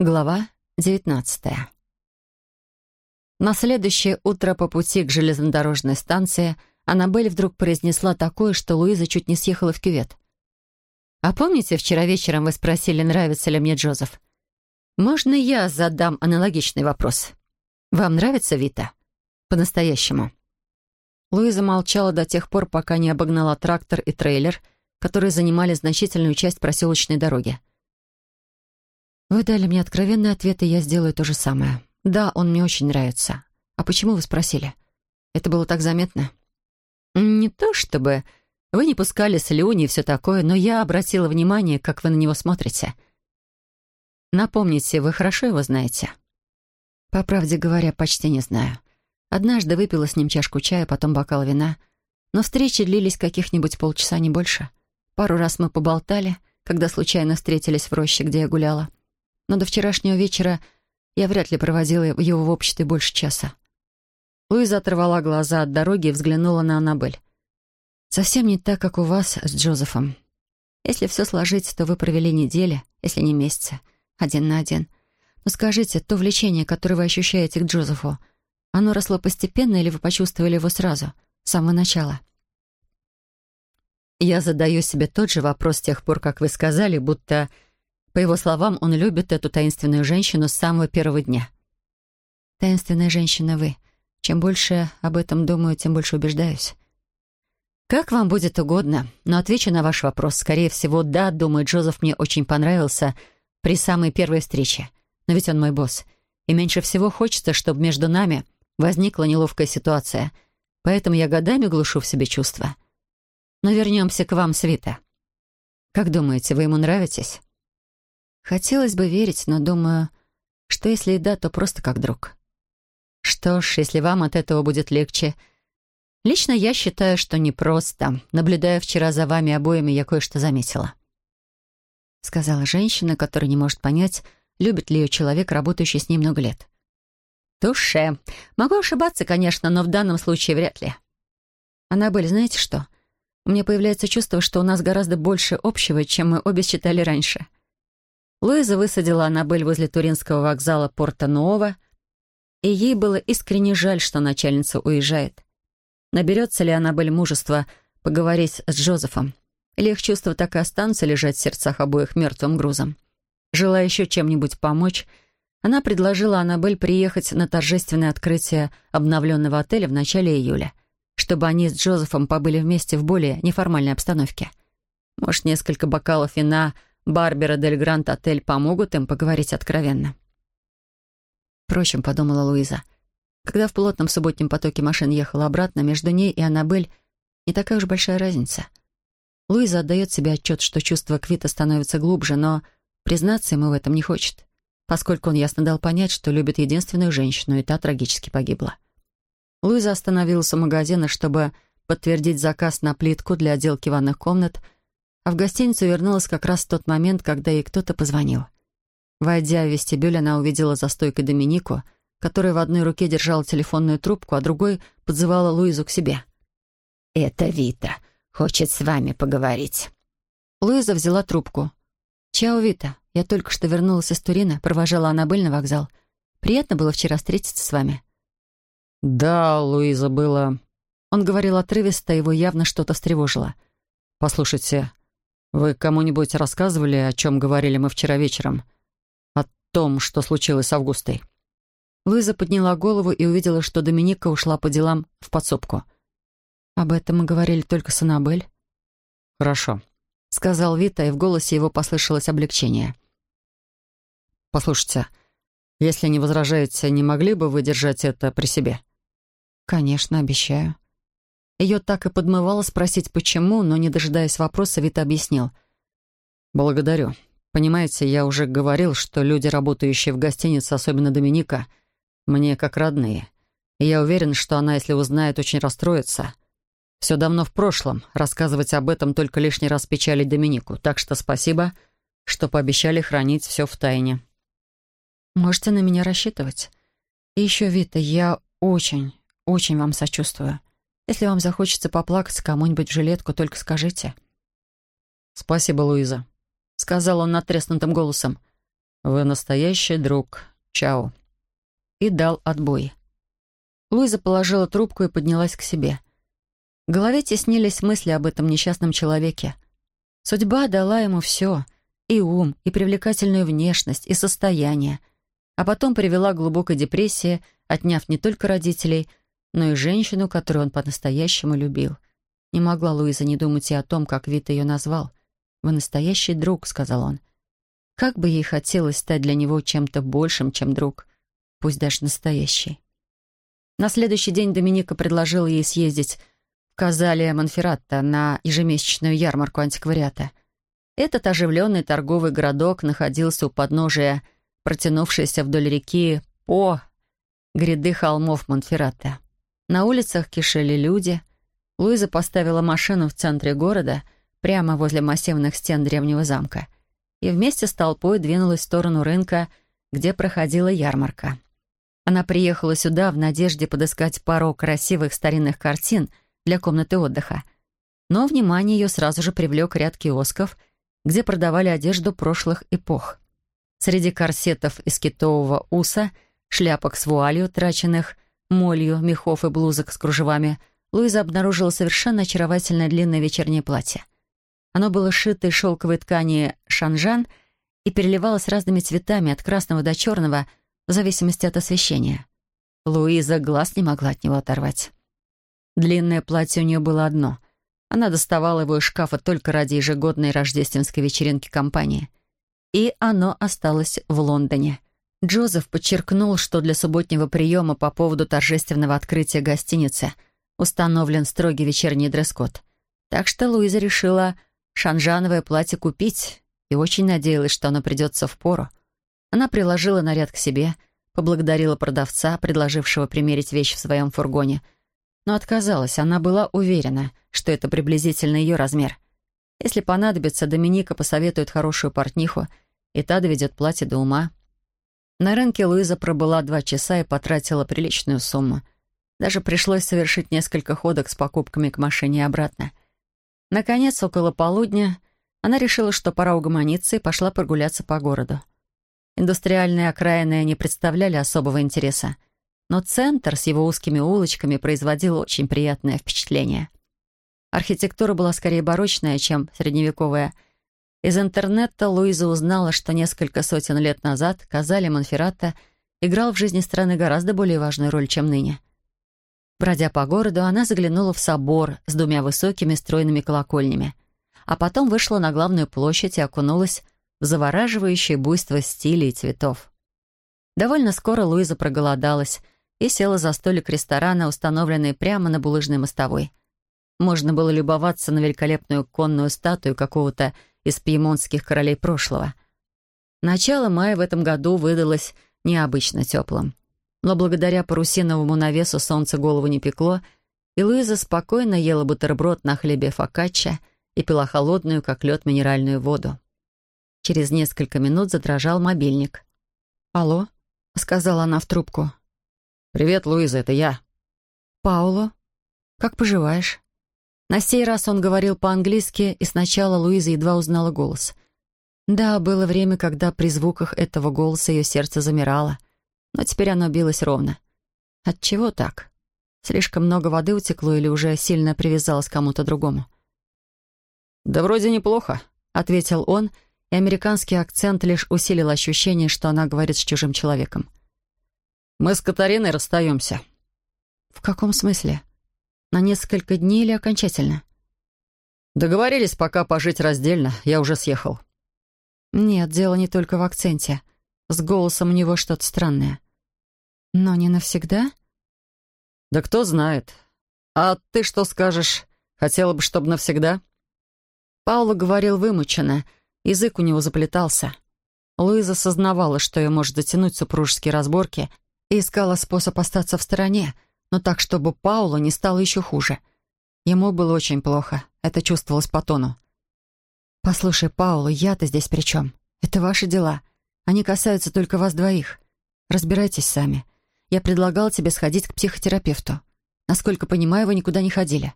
Глава девятнадцатая. На следующее утро по пути к железнодорожной станции Аннабель вдруг произнесла такое, что Луиза чуть не съехала в кювет. «А помните, вчера вечером вы спросили, нравится ли мне Джозеф? Можно я задам аналогичный вопрос? Вам нравится Вита? По-настоящему?» Луиза молчала до тех пор, пока не обогнала трактор и трейлер, которые занимали значительную часть проселочной дороги. Вы дали мне откровенный ответ, и я сделаю то же самое. Да, он мне очень нравится. А почему вы спросили? Это было так заметно? Не то чтобы... Вы не пускали слюни и все такое, но я обратила внимание, как вы на него смотрите. Напомните, вы хорошо его знаете? По правде говоря, почти не знаю. Однажды выпила с ним чашку чая, потом бокал вина. Но встречи длились каких-нибудь полчаса, не больше. Пару раз мы поболтали, когда случайно встретились в роще, где я гуляла но до вчерашнего вечера я вряд ли проводила его в обществе больше часа. Луиза оторвала глаза от дороги и взглянула на Аннабель. «Совсем не так, как у вас с Джозефом. Если все сложить, то вы провели недели, если не месяцы, один на один. Но скажите, то влечение, которое вы ощущаете к Джозефу, оно росло постепенно или вы почувствовали его сразу, с самого начала?» Я задаю себе тот же вопрос с тех пор, как вы сказали, будто по его словам, он любит эту таинственную женщину с самого первого дня. «Таинственная женщина вы. Чем больше об этом думаю, тем больше убеждаюсь». «Как вам будет угодно, но отвечу на ваш вопрос. Скорее всего, да, думаю, Джозеф мне очень понравился при самой первой встрече. Но ведь он мой босс. И меньше всего хочется, чтобы между нами возникла неловкая ситуация. Поэтому я годами глушу в себе чувства. Но вернемся к вам, Свита. Как думаете, вы ему нравитесь?» Хотелось бы верить, но думаю, что если и да, то просто как друг. Что ж, если вам от этого будет легче. Лично я считаю, что не просто. Наблюдая вчера за вами обоими, я кое-что заметила. Сказала женщина, которая не может понять, любит ли ее человек, работающий с ней много лет. Туше. Могу ошибаться, конечно, но в данном случае вряд ли. Аннабель, знаете что? У меня появляется чувство, что у нас гораздо больше общего, чем мы обе считали раньше. Луиза высадила Аннабель возле Туринского вокзала Порто-Нуова, и ей было искренне жаль, что начальница уезжает. Наберется ли Аннабель мужества поговорить с Джозефом? Или их чувства так и останутся лежать в сердцах обоих мертвым грузом? Желая еще чем-нибудь помочь, она предложила Аннабель приехать на торжественное открытие обновленного отеля в начале июля, чтобы они с Джозефом побыли вместе в более неформальной обстановке. Может, несколько бокалов вина — Барбера Дель Грант отель помогут им поговорить откровенно. Впрочем, подумала Луиза, когда в плотном субботнем потоке машин ехала обратно, между ней и Аннабель не такая уж большая разница. Луиза отдает себе отчет, что чувство Квита становится глубже, но признаться ему в этом не хочет, поскольку он ясно дал понять, что любит единственную женщину, и та трагически погибла. Луиза остановилась у магазина, чтобы подтвердить заказ на плитку для отделки ванных комнат — а в гостиницу вернулась как раз в тот момент, когда ей кто-то позвонил. Войдя в вестибюль, она увидела за стойкой Доминику, которая в одной руке держала телефонную трубку, а другой подзывала Луизу к себе. «Это Вита. Хочет с вами поговорить». Луиза взяла трубку. «Чао, Вита. Я только что вернулась из Турина, провожала Аннабель на вокзал. Приятно было вчера встретиться с вами». «Да, Луиза, было...» Он говорил отрывисто, его явно что-то встревожило. «Послушайте, вы кому-нибудь рассказывали, о чем говорили мы вчера вечером? О том, что случилось с Августой?» Луиза подняла голову и увидела, что Доминика ушла по делам в подсобку. «Об этом мы говорили только с Аннабель». «Хорошо», — сказал Вита, и в голосе его послышалось облегчение. «Послушайте, если не возражаете, не могли бы вы держать это при себе?» «Конечно, обещаю». Ее так и подмывало спросить, почему, но, не дожидаясь вопроса, Вита объяснил. «Благодарю. Понимаете, я уже говорил, что люди, работающие в гостинице, особенно Доминика, мне как родные. И я уверен, что она, если узнает, очень расстроится. Все давно в прошлом. Рассказывать об этом только лишний раз печалить Доминику. Так что спасибо, что пообещали хранить все в тайне». «Можете на меня рассчитывать. И еще, Вита, я очень, очень вам сочувствую. Если вам захочется поплакать кому-нибудь в жилетку, только скажите». «Спасибо, Луиза», — сказал он натреснутым голосом. «Вы настоящий друг. Чао». И дал отбой. Луиза положила трубку и поднялась к себе. В голове теснились мысли об этом несчастном человеке. Судьба дала ему все — и ум, и привлекательную внешность, и состояние. А потом привела к глубокой депрессии, отняв не только родителей, но и женщину, которую он по-настоящему любил. Не могла Луиза не думать и о том, как Вита ее назвал. «Вы настоящий друг», — сказал он. Как бы ей хотелось стать для него чем-то большим, чем друг, пусть даже настоящий. На следующий день Доминика предложила ей съездить в Казалия Монферратто на ежемесячную ярмарку антиквариата. Этот оживленный торговый городок находился у подножия протянувшейся вдоль реки По гряды холмов Монферратто. На улицах кишели люди. Луиза поставила машину в центре города, прямо возле массивных стен древнего замка, и вместе с толпой двинулась в сторону рынка, где проходила ярмарка. Она приехала сюда в надежде подыскать пару красивых старинных картин для комнаты отдыха. Но внимание ее сразу же привлек ряд киосков, где продавали одежду прошлых эпох. Среди корсетов из китового уса, шляпок с вуалью, траченных молью, мехов и блузок с кружевами, Луиза обнаружила совершенно очаровательное длинное вечернее платье. Оно было шито из шелковой ткани шанжан и переливалось разными цветами от красного до черного — в зависимости от освещения. Луиза глаз не могла от него оторвать. Длинное платье у нее было одно. Она доставала его из шкафа только ради ежегодной рождественской вечеринки компании. И оно осталось в Лондоне. Джозеф подчеркнул, что для субботнего приема по поводу торжественного открытия гостиницы установлен строгий вечерний дресс-код. Так что Луиза решила шанжановое платье купить и очень надеялась, что оно придется в пору. Она приложила наряд к себе, поблагодарила продавца, предложившего примерить вещь в своем фургоне, но отказалась. Она была уверена, что это приблизительно ее размер. Если понадобится, Доминика посоветует хорошую портниху, и та доведет платье до ума. На рынке Луиза пробыла два часа и потратила приличную сумму. Даже пришлось совершить несколько ходок с покупками к машине и обратно. Наконец, около полудня, она решила, что пора угомониться, и пошла прогуляться по городу. Индустриальные окраины не представляли особого интереса, но центр с его узкими улочками производил очень приятное впечатление. Архитектура была скорее барочная, чем средневековая. Из интернета Луиза узнала, что несколько сотен лет назад Казали Монферрата играл в жизни страны гораздо более важную роль, чем ныне. Бродя по городу, она заглянула в собор с двумя высокими стройными колокольнями, а потом вышла на главную площадь и окунулась завораживающее буйство стилей и цветов. Довольно скоро Луиза проголодалась и села за столик ресторана, установленный прямо на булыжной мостовой. Можно было любоваться на великолепную конную статую какого-то из пьемонтских королей прошлого. Начало мая в этом году выдалось необычно теплым. Но благодаря парусиновому навесу солнце голову не пекло, и Луиза спокойно ела бутерброд на хлебе фокачча и пила холодную, как лед, минеральную воду. Через несколько минут задрожал мобильник. «Алло?» — сказала она в трубку. «Привет, Луиза, это я». «Пауло, как поживаешь?» На сей раз он говорил по-английски, и сначала Луиза едва узнала голос. Да, было время, когда при звуках этого голоса ее сердце замирало, но теперь оно билось ровно. Отчего так? Слишком много воды утекло или уже сильно привязалось к кому-то другому? «Да вроде неплохо», — ответил он, — и американский акцент лишь усилил ощущение, что она говорит с чужим человеком. «Мы с Катариной расстаемся». «В каком смысле? На несколько дней или окончательно?» «Договорились пока пожить раздельно. Я уже съехал». «Нет, дело не только в акценте. С голосом у него что-то странное». «Но не навсегда?» «Да кто знает. А ты что скажешь? Хотела бы, чтобы навсегда?» Паула говорил вымученно — Язык у него заплетался. Луиза сознавала, что ее может затянуть супружеские разборки, и искала способ остаться в стороне, но так, чтобы Паулу не стало еще хуже. Ему было очень плохо, это чувствовалось по тону. «Послушай, Паула, я-то здесь при чем? Это ваши дела. Они касаются только вас двоих. Разбирайтесь сами. Я предлагал тебе сходить к психотерапевту. Насколько понимаю, вы никуда не ходили».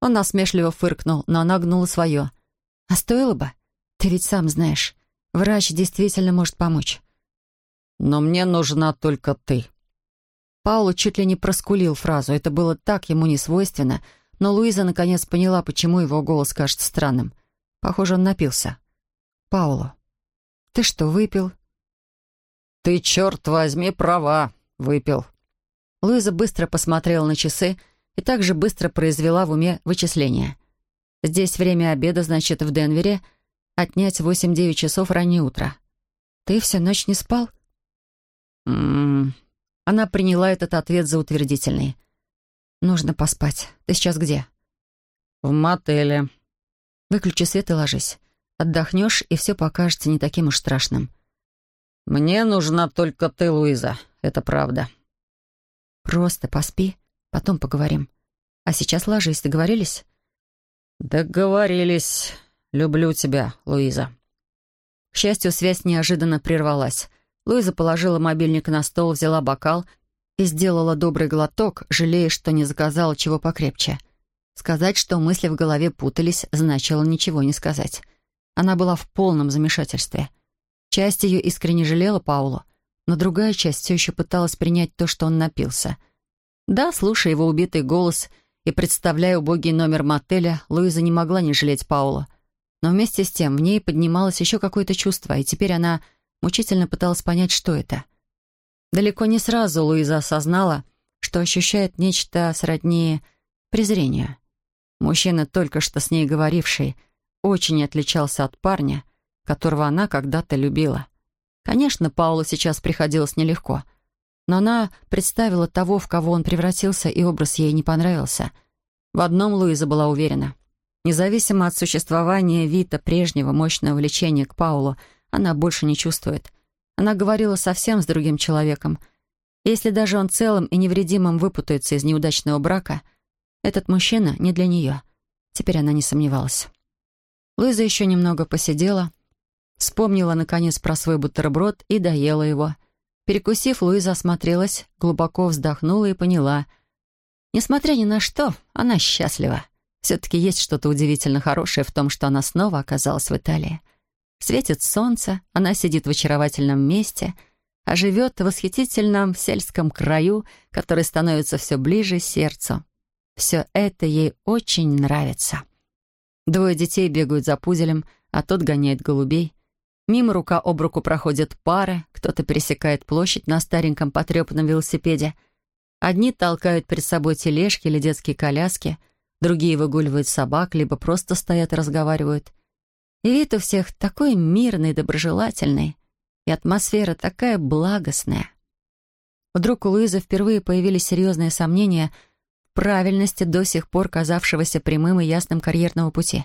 Он насмешливо фыркнул, но она гнула свое. «А стоило бы? Ты ведь сам знаешь, Врач действительно может помочь. Но мне нужна только ты. Пауло чуть ли не проскулил фразу. Это было так ему не свойственно, но Луиза наконец поняла, почему его голос кажется странным. Похоже, он напился. «Пауло, ты что, выпил?» «Ты, черт возьми, права, выпил». Луиза быстро посмотрела на часы и также быстро произвела в уме вычисления. Здесь время обеда, значит, в Денвере отнять 8-9 часов раннее утро. «Ты всю ночь не спал?» М -м -м. Она приняла этот ответ за утвердительный. «Нужно поспать. Ты сейчас где?» «В мотеле». «Выключи свет и ложись. Отдохнешь, и все покажется не таким уж страшным». «Мне нужна только ты, Луиза. Это правда». «Просто поспи, потом поговорим. А сейчас ложись, договорились?» «Договорились. Люблю тебя, Луиза». К счастью, связь неожиданно прервалась. Луиза положила мобильник на стол, взяла бокал и сделала добрый глоток, жалея, что не заказала чего покрепче. Сказать, что мысли в голове путались, значило ничего не сказать. Она была в полном замешательстве. Часть ее искренне жалела Паулу, но другая часть все еще пыталась принять то, что он напился. Да, слушая его убитый голос — и, представляя убогий номер мотеля, Луиза не могла не жалеть Паула. Но вместе с тем в ней поднималось еще какое-то чувство, и теперь она мучительно пыталась понять, что это. Далеко не сразу Луиза осознала, что ощущает нечто сродни презрению. Мужчина, только что с ней говоривший, очень отличался от парня, которого она когда-то любила. Конечно, Паулу сейчас приходилось нелегко — но она представила того, в кого он превратился, и образ ей не понравился. В одном Луиза была уверена. Независимо от существования Вита прежнего мощного влечения к Паулу, она больше не чувствует. Она говорила совсем с другим человеком. Если даже он целым и невредимым выпутается из неудачного брака, этот мужчина не для нее. Теперь она не сомневалась. Луиза еще немного посидела, вспомнила, наконец, про свой бутерброд и доела его — Перекусив, Луиза осмотрелась, глубоко вздохнула и поняла. Несмотря ни на что, она счастлива. Все-таки есть что-то удивительно хорошее в том, что она снова оказалась в Италии. Светит солнце, она сидит в очаровательном месте, а живет в восхитительном сельском краю, который становится все ближе сердцу. Все это ей очень нравится. Двое детей бегают за пуделем, а тот гоняет голубей. Мимо рука об руку проходят пары, кто-то пересекает площадь на стареньком потрепанном велосипеде. Одни толкают перед собой тележки или детские коляски, другие выгуливают собак, либо просто стоят и разговаривают. И вид у всех такой мирный, доброжелательный, и атмосфера такая благостная. Вдруг у Луизы впервые появились серьезные сомнения в правильности до сих пор казавшегося прямым и ясным карьерного пути.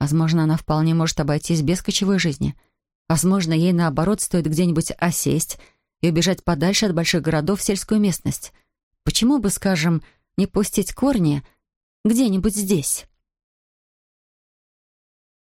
Возможно, она вполне может обойтись без кочевой жизни — Возможно, ей, наоборот, стоит где-нибудь осесть и убежать подальше от больших городов в сельскую местность. Почему бы, скажем, не пустить корни где-нибудь здесь?